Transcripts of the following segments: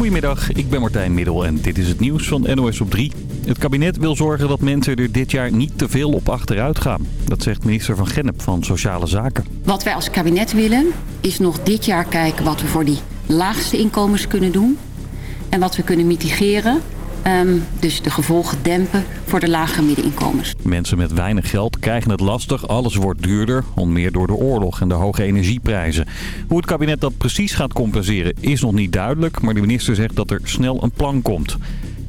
Goedemiddag, ik ben Martijn Middel en dit is het nieuws van NOS op 3. Het kabinet wil zorgen dat mensen er dit jaar niet te veel op achteruit gaan. Dat zegt minister van Gennep van Sociale Zaken. Wat wij als kabinet willen is nog dit jaar kijken wat we voor die laagste inkomens kunnen doen. En wat we kunnen mitigeren Ehm, dus de gevolgen dempen voor de lage middeninkomens. Mensen met weinig geld krijgen het lastig. Alles wordt duurder, onder meer door de oorlog en de hoge energieprijzen. Hoe het kabinet dat precies gaat compenseren is nog niet duidelijk. Maar de minister zegt dat er snel een plan komt.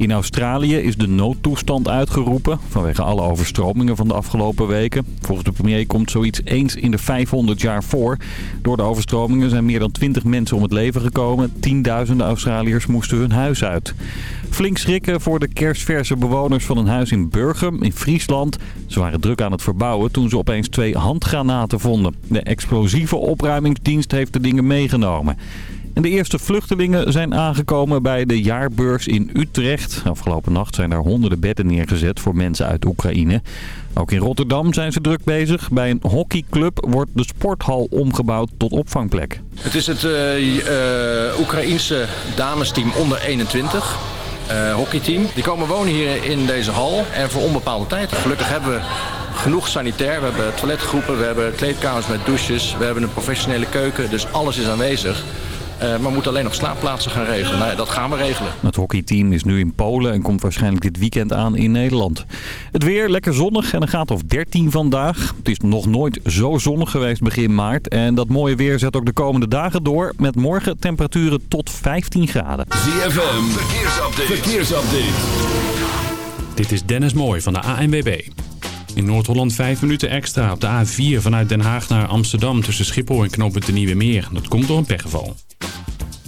In Australië is de noodtoestand uitgeroepen vanwege alle overstromingen van de afgelopen weken. Volgens de premier komt zoiets eens in de 500 jaar voor. Door de overstromingen zijn meer dan 20 mensen om het leven gekomen. Tienduizenden Australiërs moesten hun huis uit. Flink schrikken voor de kerstverse bewoners van een huis in Burgum in Friesland. Ze waren druk aan het verbouwen toen ze opeens twee handgranaten vonden. De explosieve opruimingsdienst heeft de dingen meegenomen. En de eerste vluchtelingen zijn aangekomen bij de jaarbeurs in Utrecht. Afgelopen nacht zijn daar honderden bedden neergezet voor mensen uit Oekraïne. Ook in Rotterdam zijn ze druk bezig. Bij een hockeyclub wordt de sporthal omgebouwd tot opvangplek. Het is het uh, Oekraïense damesteam onder 21. Uh, hockeyteam. Die komen wonen hier in deze hal en voor onbepaalde tijd. Gelukkig hebben we genoeg sanitair. We hebben toiletgroepen, we hebben kleedkamers met douches, we hebben een professionele keuken. Dus alles is aanwezig. Uh, maar we moeten alleen nog slaapplaatsen gaan regelen. Nou ja, dat gaan we regelen. Het hockeyteam is nu in Polen en komt waarschijnlijk dit weekend aan in Nederland. Het weer lekker zonnig en een graad of 13 vandaag. Het is nog nooit zo zonnig geweest begin maart. En dat mooie weer zet ook de komende dagen door. Met morgen temperaturen tot 15 graden. ZFM, verkeersupdate. verkeersupdate. Dit is Dennis Mooij van de ANWB. In Noord-Holland 5 minuten extra op de A4 vanuit Den Haag naar Amsterdam tussen Schiphol en knooppunt de Nieuwe Meer. Dat komt door een pechgeval.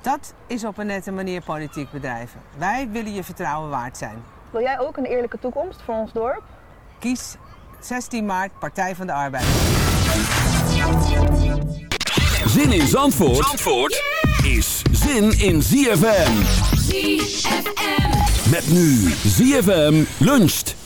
Dat is op een nette manier politiek bedrijven. Wij willen je vertrouwen waard zijn. Wil jij ook een eerlijke toekomst voor ons dorp? Kies 16 maart Partij van de Arbeid. Zin in Zandvoort, Zandvoort is zin in ZFM. ZFM. Met nu ZFM luncht.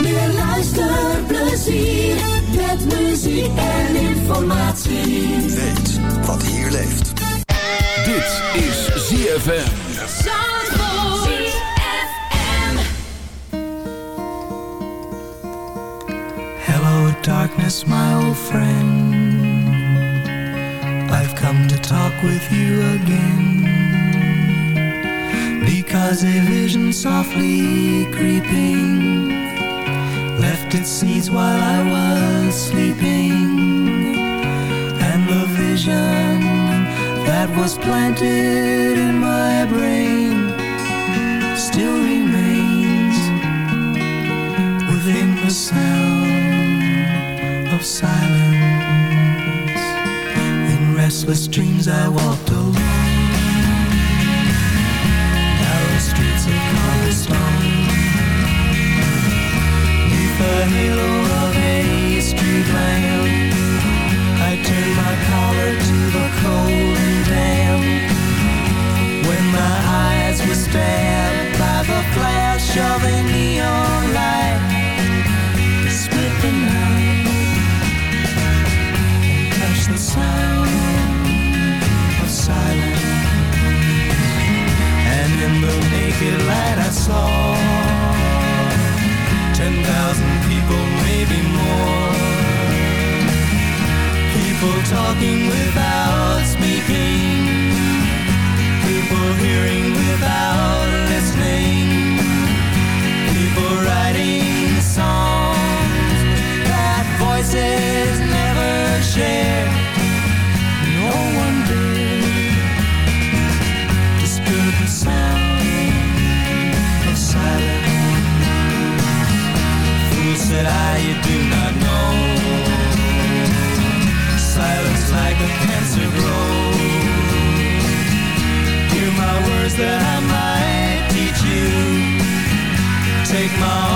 Meer luisterplezier met muziek en informatie. Wat hier leeft. Dit is ZFM. Hello, darkness, my old friend. I've come to talk with you again. Because a vision softly creeping left its seeds while I was sleeping. Vision that was planted in my brain still remains within the sound of silence. In restless dreams I walked alone. Narrow streets of cobblestone. Halo of a street lamp. Cold and damp. When my eyes were stabbed by the flash of a neon light, it split the night and touched the sound of silence. And in the naked light I saw ten thousand people, maybe more. People talking without speaking. People hearing without listening. People writing songs That voices never share. No one did Disturb the sound of silence. Fool said I, you do not Hear my words that I might teach you. Take my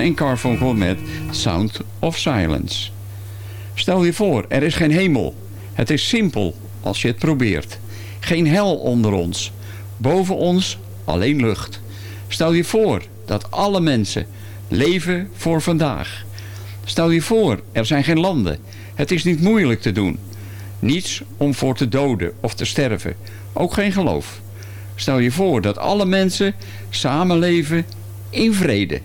En met Sound of Silence. Stel je voor, er is geen hemel. Het is simpel als je het probeert. Geen hel onder ons. Boven ons alleen lucht. Stel je voor dat alle mensen leven voor vandaag. Stel je voor, er zijn geen landen. Het is niet moeilijk te doen. Niets om voor te doden of te sterven. Ook geen geloof. Stel je voor dat alle mensen samenleven in vrede.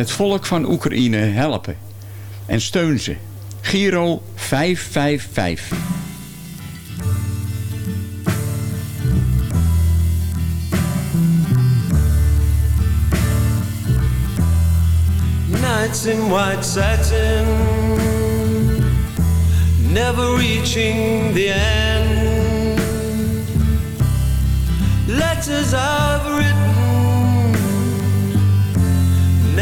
Het volk van Oekraïne helpen. En steun ze. Giro 555. Nights in white satin, never reaching the end. Letters I've written,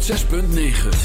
106.9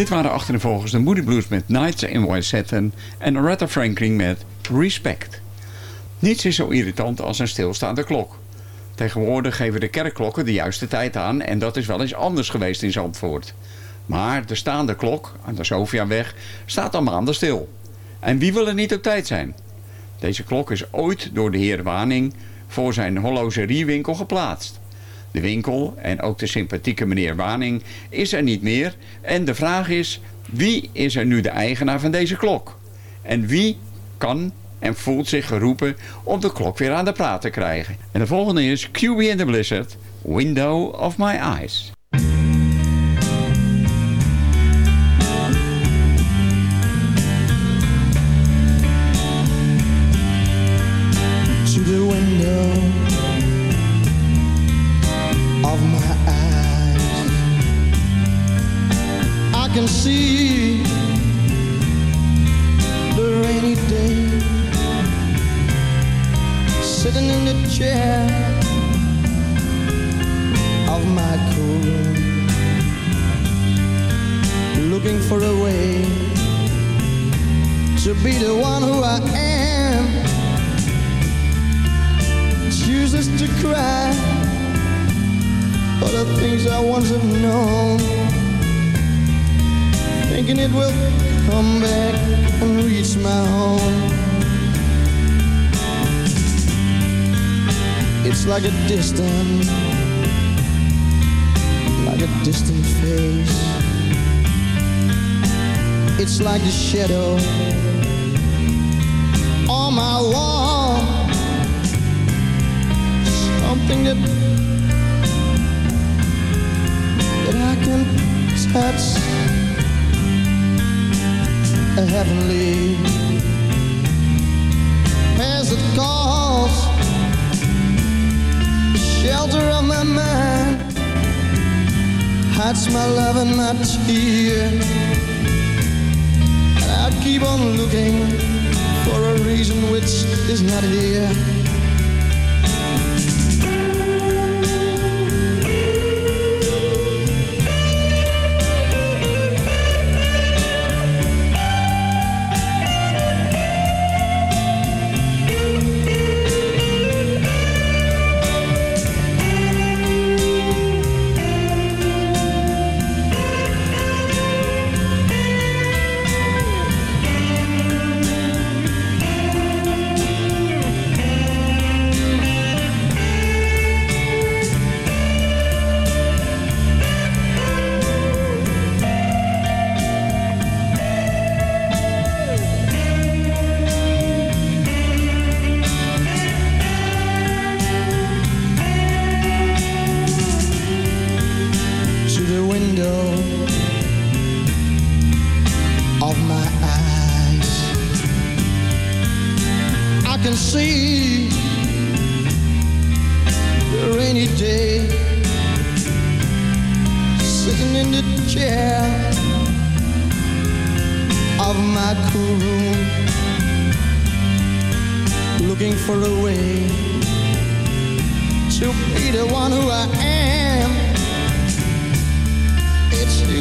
Dit waren achtereenvolgens de Moody Blues met Nights in Satin en Aretha Franklin met Respect. Niets is zo irritant als een stilstaande klok. Tegenwoordig geven de kerkklokken de juiste tijd aan en dat is wel eens anders geweest in Zandvoort. Maar de staande klok aan de Sofiaweg staat al maanden stil. En wie wil er niet op tijd zijn? Deze klok is ooit door de heer Waning voor zijn horlogeriewinkel geplaatst. De winkel en ook de sympathieke meneer Waning is er niet meer. En de vraag is, wie is er nu de eigenaar van deze klok? En wie kan en voelt zich geroepen om de klok weer aan de praat te krijgen? En de volgende is QB and the Blizzard, Window of My Eyes. Shadow. On my wall something that that I can touch. A heavenly as it calls shelter of my mind. Hides my love and my tear and I keep on looking for a reason which is not here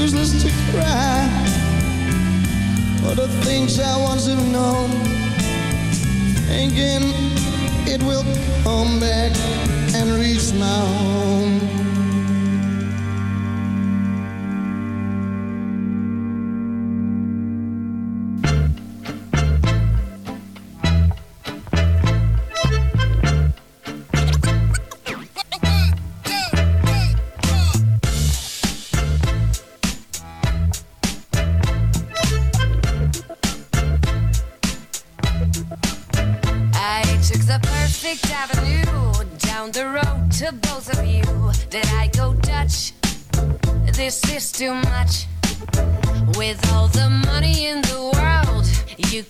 useless to cry for the things I once have known. Thinking it will come back and reach my home.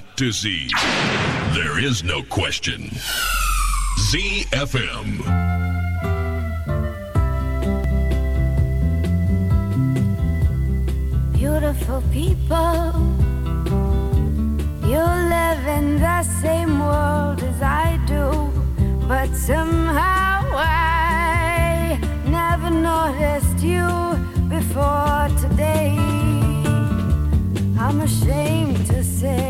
not to see, there is no question. ZFM. Beautiful people, you live in the same world as I do, but somehow I never noticed you before today. I'm ashamed to say,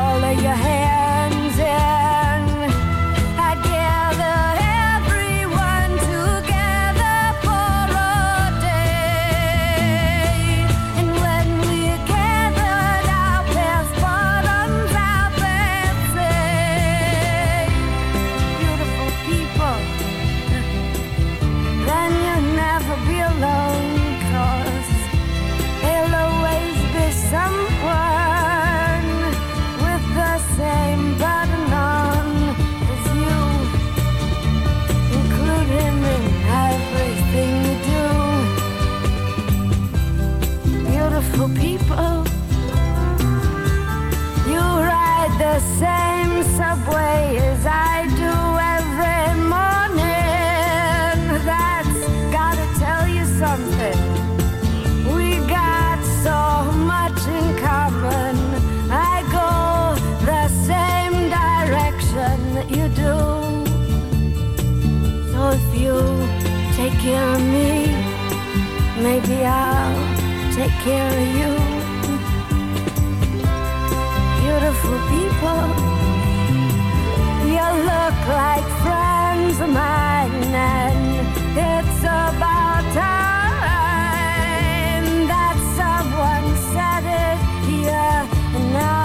take care of me, maybe I'll take care of you. Beautiful people, you look like friends of mine, and it's about time that someone said it here and now.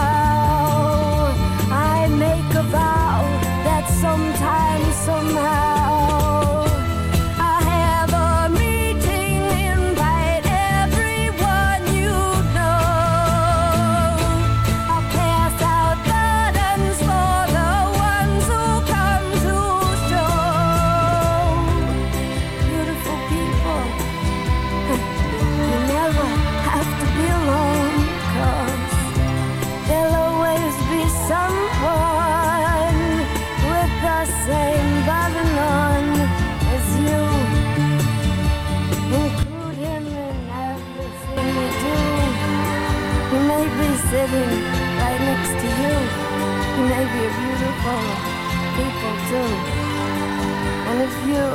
You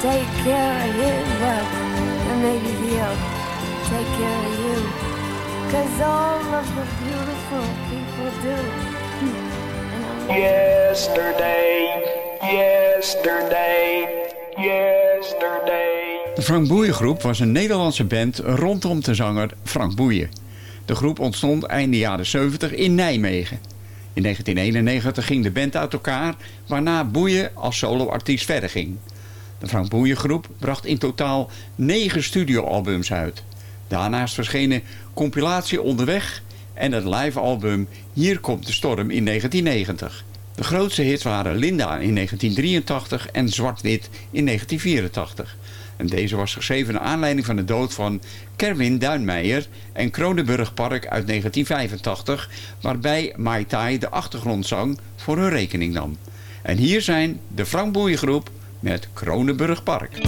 take care of him, well, then maybe he'll take care of you. Cause all of the beautiful people do. Yesterday, yesterday, yesterday. De Frank Boeien Groep was een Nederlandse band rondom de zanger Frank Boeien. De groep ontstond einde jaren 70 in Nijmegen. In 1991 ging de band uit elkaar, waarna Boeien als soloartiest verder ging. De Frank Boeien Groep bracht in totaal negen studioalbums uit. Daarnaast verschenen compilatie Onderweg en het livealbum Hier komt de storm in 1990. De grootste hits waren Linda in 1983 en Zwart-Wit in 1984. En deze was geschreven naar aanleiding van de dood van Kerwin Duinmeijer en Kronenburg Park uit 1985, waarbij Mai Tai de achtergrondzang voor hun rekening nam. En hier zijn de Frank Boeien Groep met Kronenburg Park.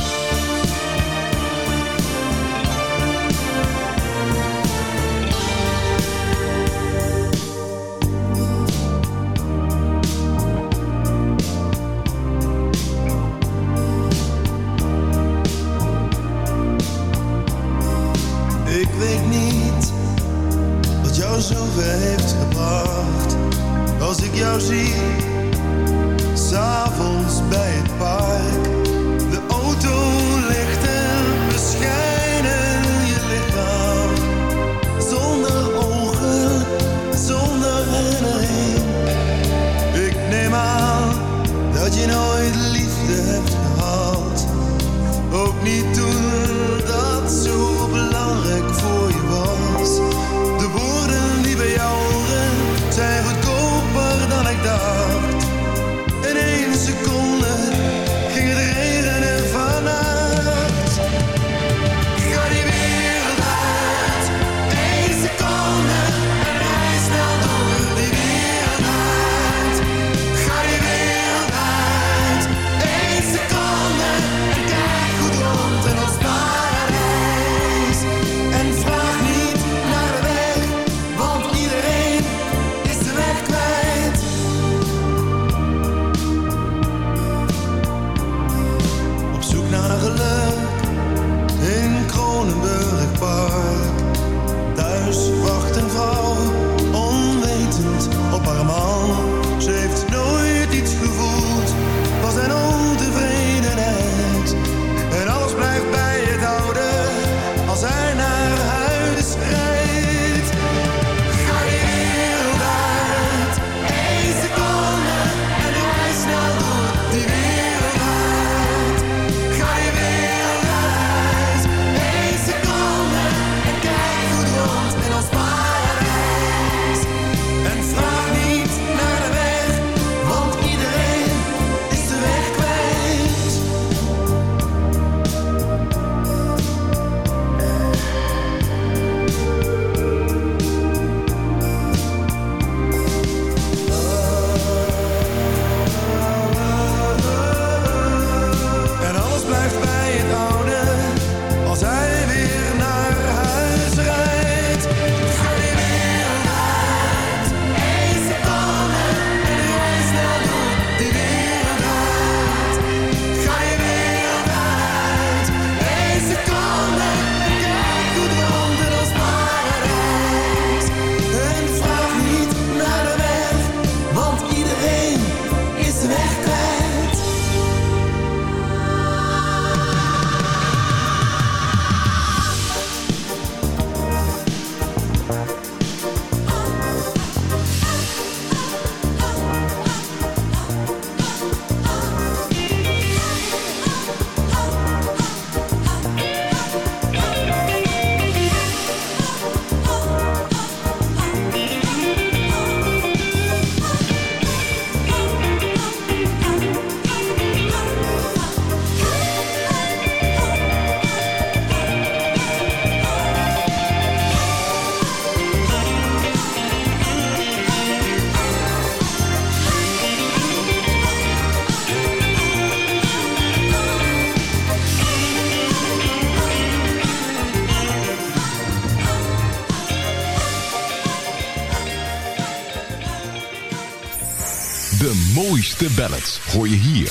Mooiste ballads hoor je hier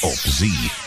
op ZFM.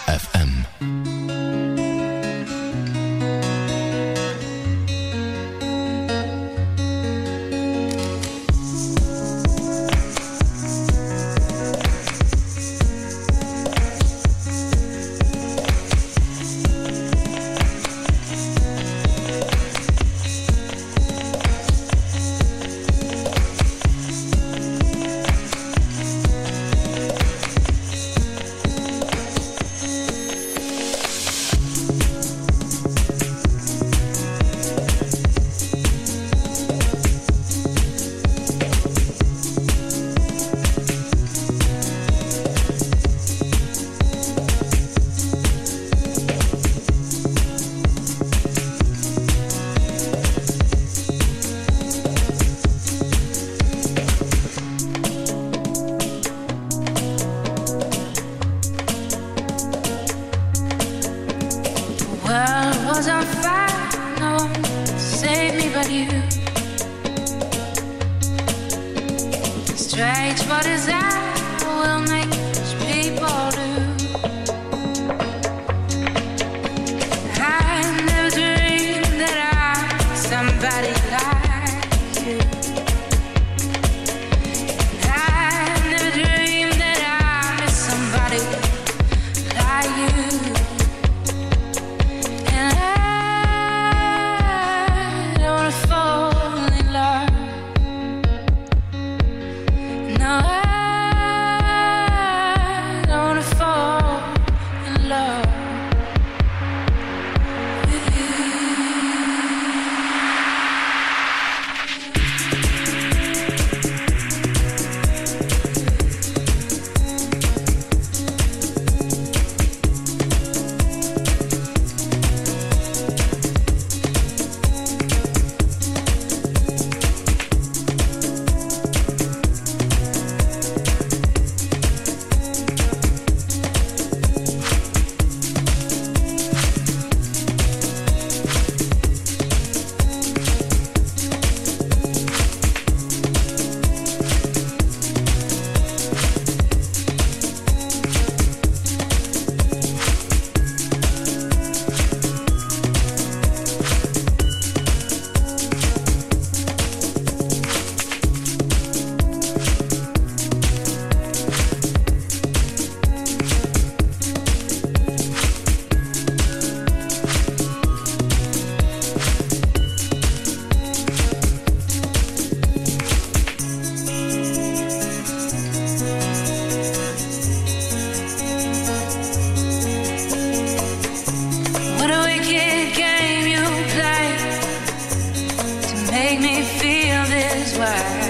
flag.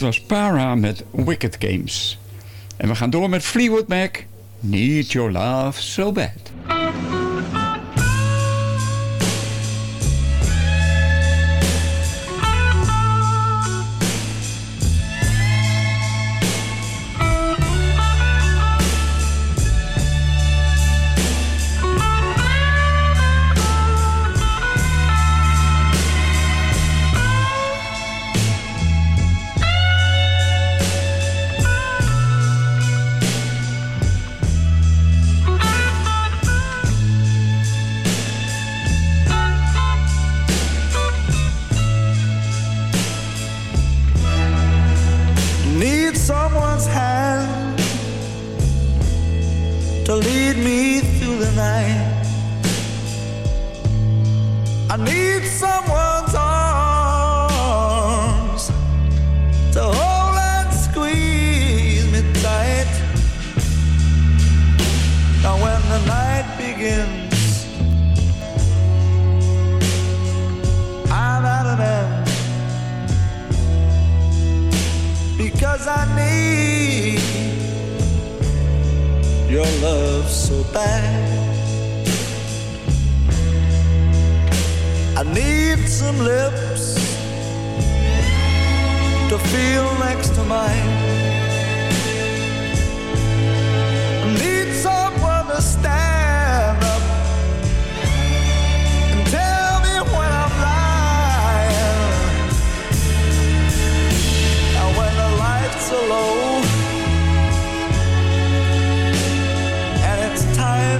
Dit was Para met Wicked Games. En we gaan door met Fleetwood Mac. Need Your Love So Bad. Begins, I'm at an end. because I need your love so bad. I need some lips to feel next to mine.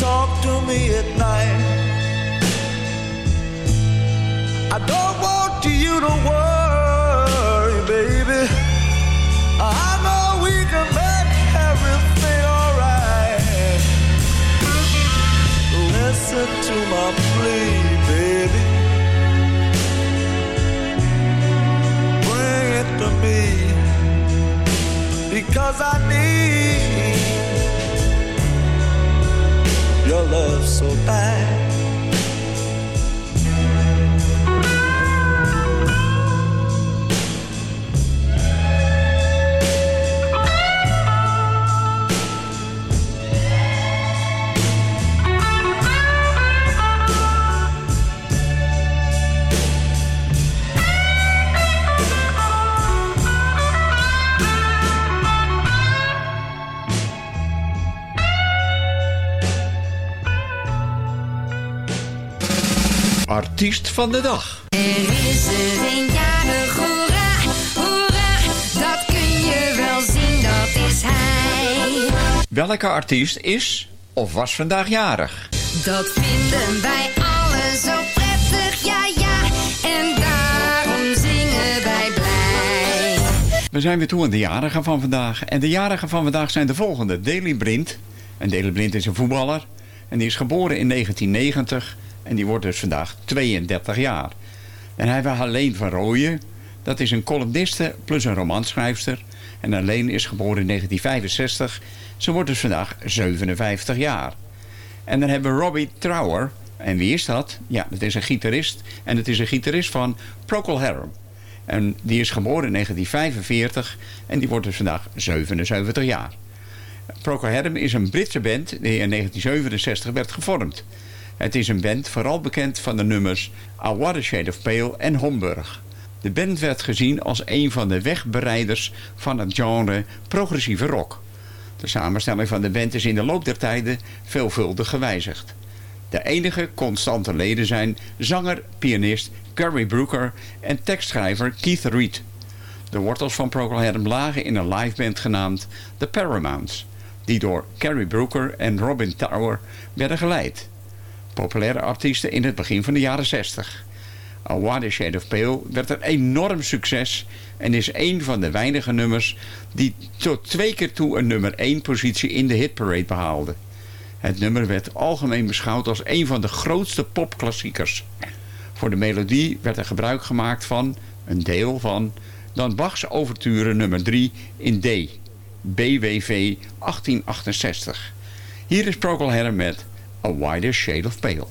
Talk to me at night. I don't want you to worry, baby. I know we can make everything alright. Listen to my plea, baby. Bring it to me because I need your love so bad. Artiest van de dag. Er is er een jarig, hoera, hoera, dat kun je wel zien, dat is hij. Welke artiest is of was vandaag jarig? Dat vinden wij allen zo prettig, ja ja, en daarom zingen wij blij. We zijn weer toe aan de jarigen van vandaag. En de jarigen van vandaag zijn de volgende. Daley Blind. En Daley Blind is een voetballer. En die is geboren in 1990. En die wordt dus vandaag 32 jaar. En hij hebben Helene van Rooyen. Dat is een columniste plus een romanschrijfster. En Helene is geboren in 1965. Ze wordt dus vandaag 57 jaar. En dan hebben we Robbie Trower. En wie is dat? Ja, dat is een gitarist. En het is een gitarist van Procol Harum. En die is geboren in 1945 en die wordt dus vandaag 77 jaar. Procol Harum is een Britse band die in 1967 werd gevormd. Het is een band vooral bekend van de nummers A Watershed of Pale en Homburg. De band werd gezien als een van de wegbereiders van het genre progressieve rock. De samenstelling van de band is in de loop der tijden veelvuldig gewijzigd. De enige constante leden zijn zanger, pianist Gary Brooker en tekstschrijver Keith Reed. De wortels van Procol lagen in een liveband genaamd The Paramounts, die door Gary Brooker en Robin Tower werden geleid. Populaire artiesten in het begin van de jaren 60. A Wider Shade of Pale werd een enorm succes en is een van de weinige nummers die tot twee keer toe een nummer 1 positie in de hitparade behaalde. Het nummer werd algemeen beschouwd als een van de grootste popklassiekers. Voor de melodie werd er gebruik gemaakt van een deel van dan Bachs overture nummer 3 in D, BWV 1868. Hier is Procol Harum met A Wider Shade of Pale.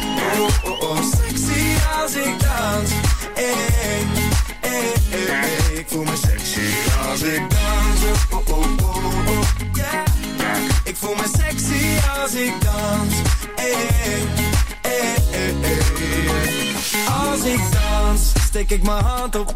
Oh, oh, oh. Sexy als ik dans. Hey, hey. Ik voel me sexy als ik dans. Oh, oh, oh, oh. Yeah. Ik voel me sexy als ik dans. Als ik dans, steek ik mijn hand op.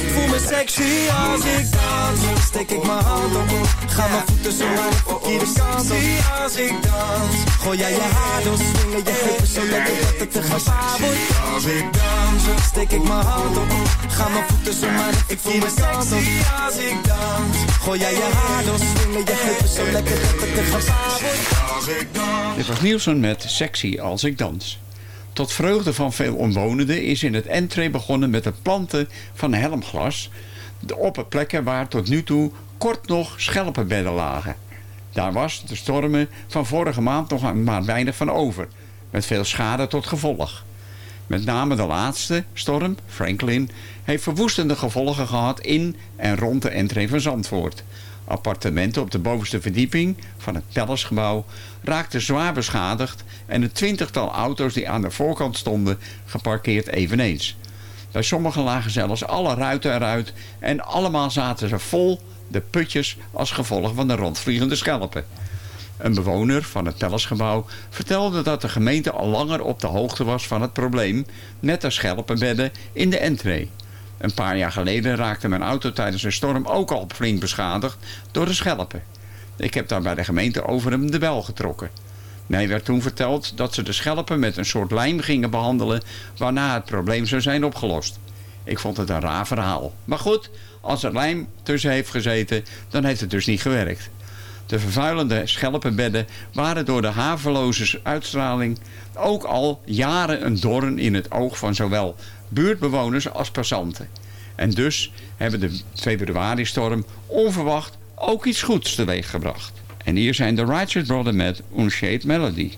Ik voel me sexy als ik dans. Steek ik mijn hand op. Ga mijn voeten zo naar de verkeerde kant op. als ik dans. Gooi jij je haar door. Swingen je heupen zo lekker dat het te gevaar wordt. Als ik dans. Steek ik mijn hand op. Ga mijn voeten zo de verkeerde kant op. als ik dans. Gooi jij je haar door. Swingen je heupen zo lekker dat het te gevaar wordt. Als ik dans. Dit was Nielsen met Sexy als ik dans. Tot vreugde van veel omwonenden is in het entree begonnen met het planten van helmglas... op plekken waar tot nu toe kort nog schelpenbedden lagen. Daar was de stormen van vorige maand nog maar weinig van over... met veel schade tot gevolg. Met name de laatste storm, Franklin, heeft verwoestende gevolgen gehad in en rond de entree van Zandvoort. Appartementen op de bovenste verdieping van het Palacegebouw raakten zwaar beschadigd en een twintigtal auto's die aan de voorkant stonden geparkeerd eveneens. Bij sommigen lagen zelfs alle ruiten eruit en allemaal zaten ze vol de putjes als gevolg van de rondvliegende schelpen. Een bewoner van het Palacegebouw vertelde dat de gemeente al langer op de hoogte was van het probleem met de schelpenbedden in de entree. Een paar jaar geleden raakte mijn auto tijdens een storm ook al flink beschadigd door de schelpen. Ik heb daar bij de gemeente over hem de bel getrokken. Mij werd toen verteld dat ze de schelpen met een soort lijm gingen behandelen... waarna het probleem zou zijn opgelost. Ik vond het een raar verhaal. Maar goed, als er lijm tussen heeft gezeten, dan heeft het dus niet gewerkt. De vervuilende schelpenbedden waren door de haveloze uitstraling ook al jaren een doorn in het oog van zowel buurtbewoners als passanten. En dus hebben de februari-storm onverwacht ook iets goeds teweeggebracht. En hier zijn de Righteous Brothers met Unshade Melody.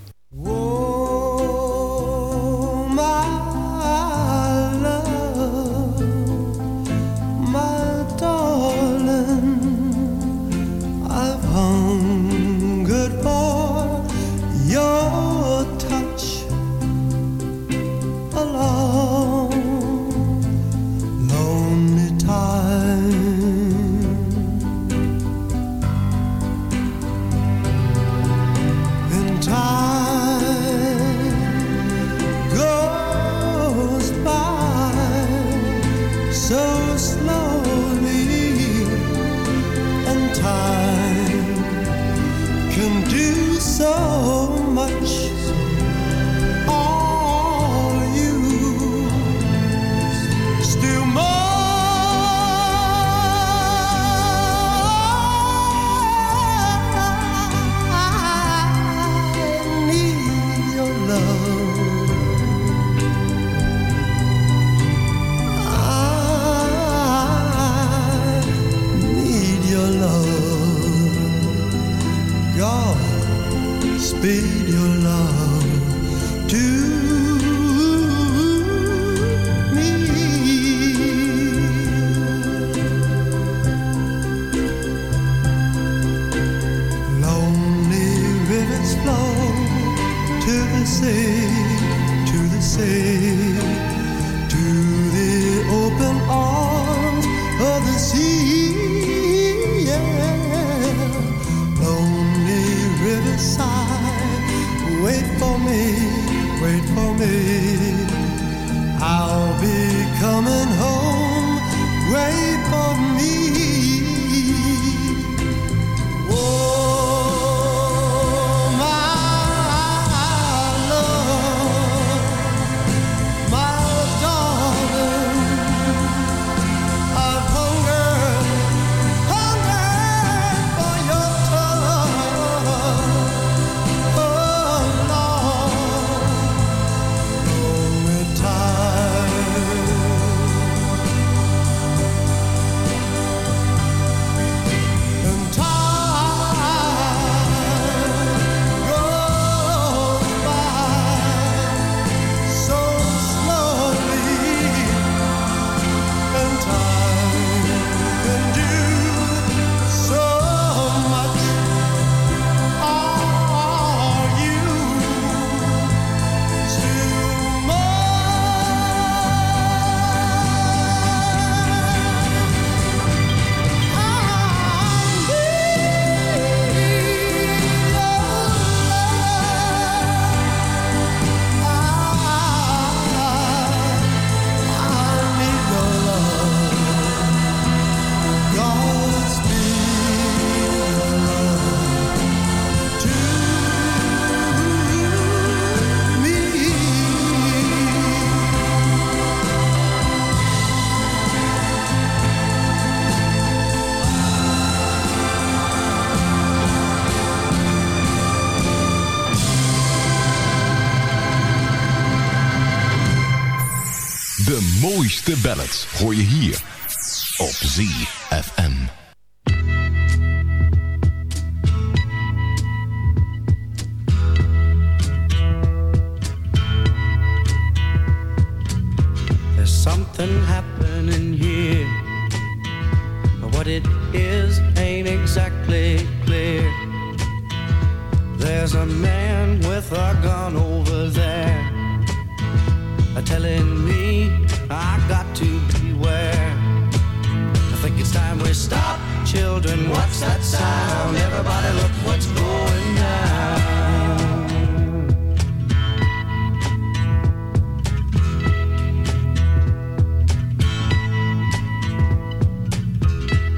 Ballads hoor je hier op ZFM. There's something happening here. But what it is ain't exactly clear. There's a man with a gun over there. Telling we stop, children. What's that sound? Everybody, look what's going down.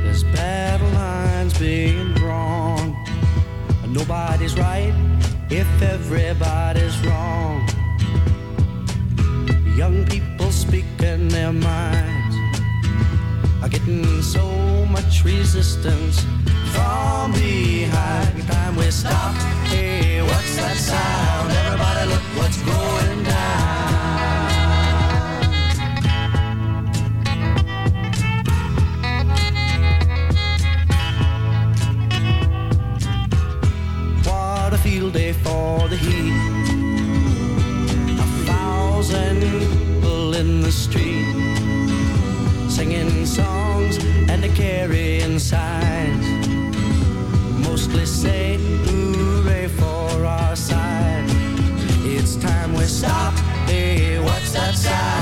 There's battle lines being drawn. Nobody's right if everybody's wrong. Young people speaking their minds resistance from behind. Time we stop. Hey, what's that sound? Everybody, look what's going down. What a field day for the heat. A thousand people in the street singing songs stop. Hey, what's that sound?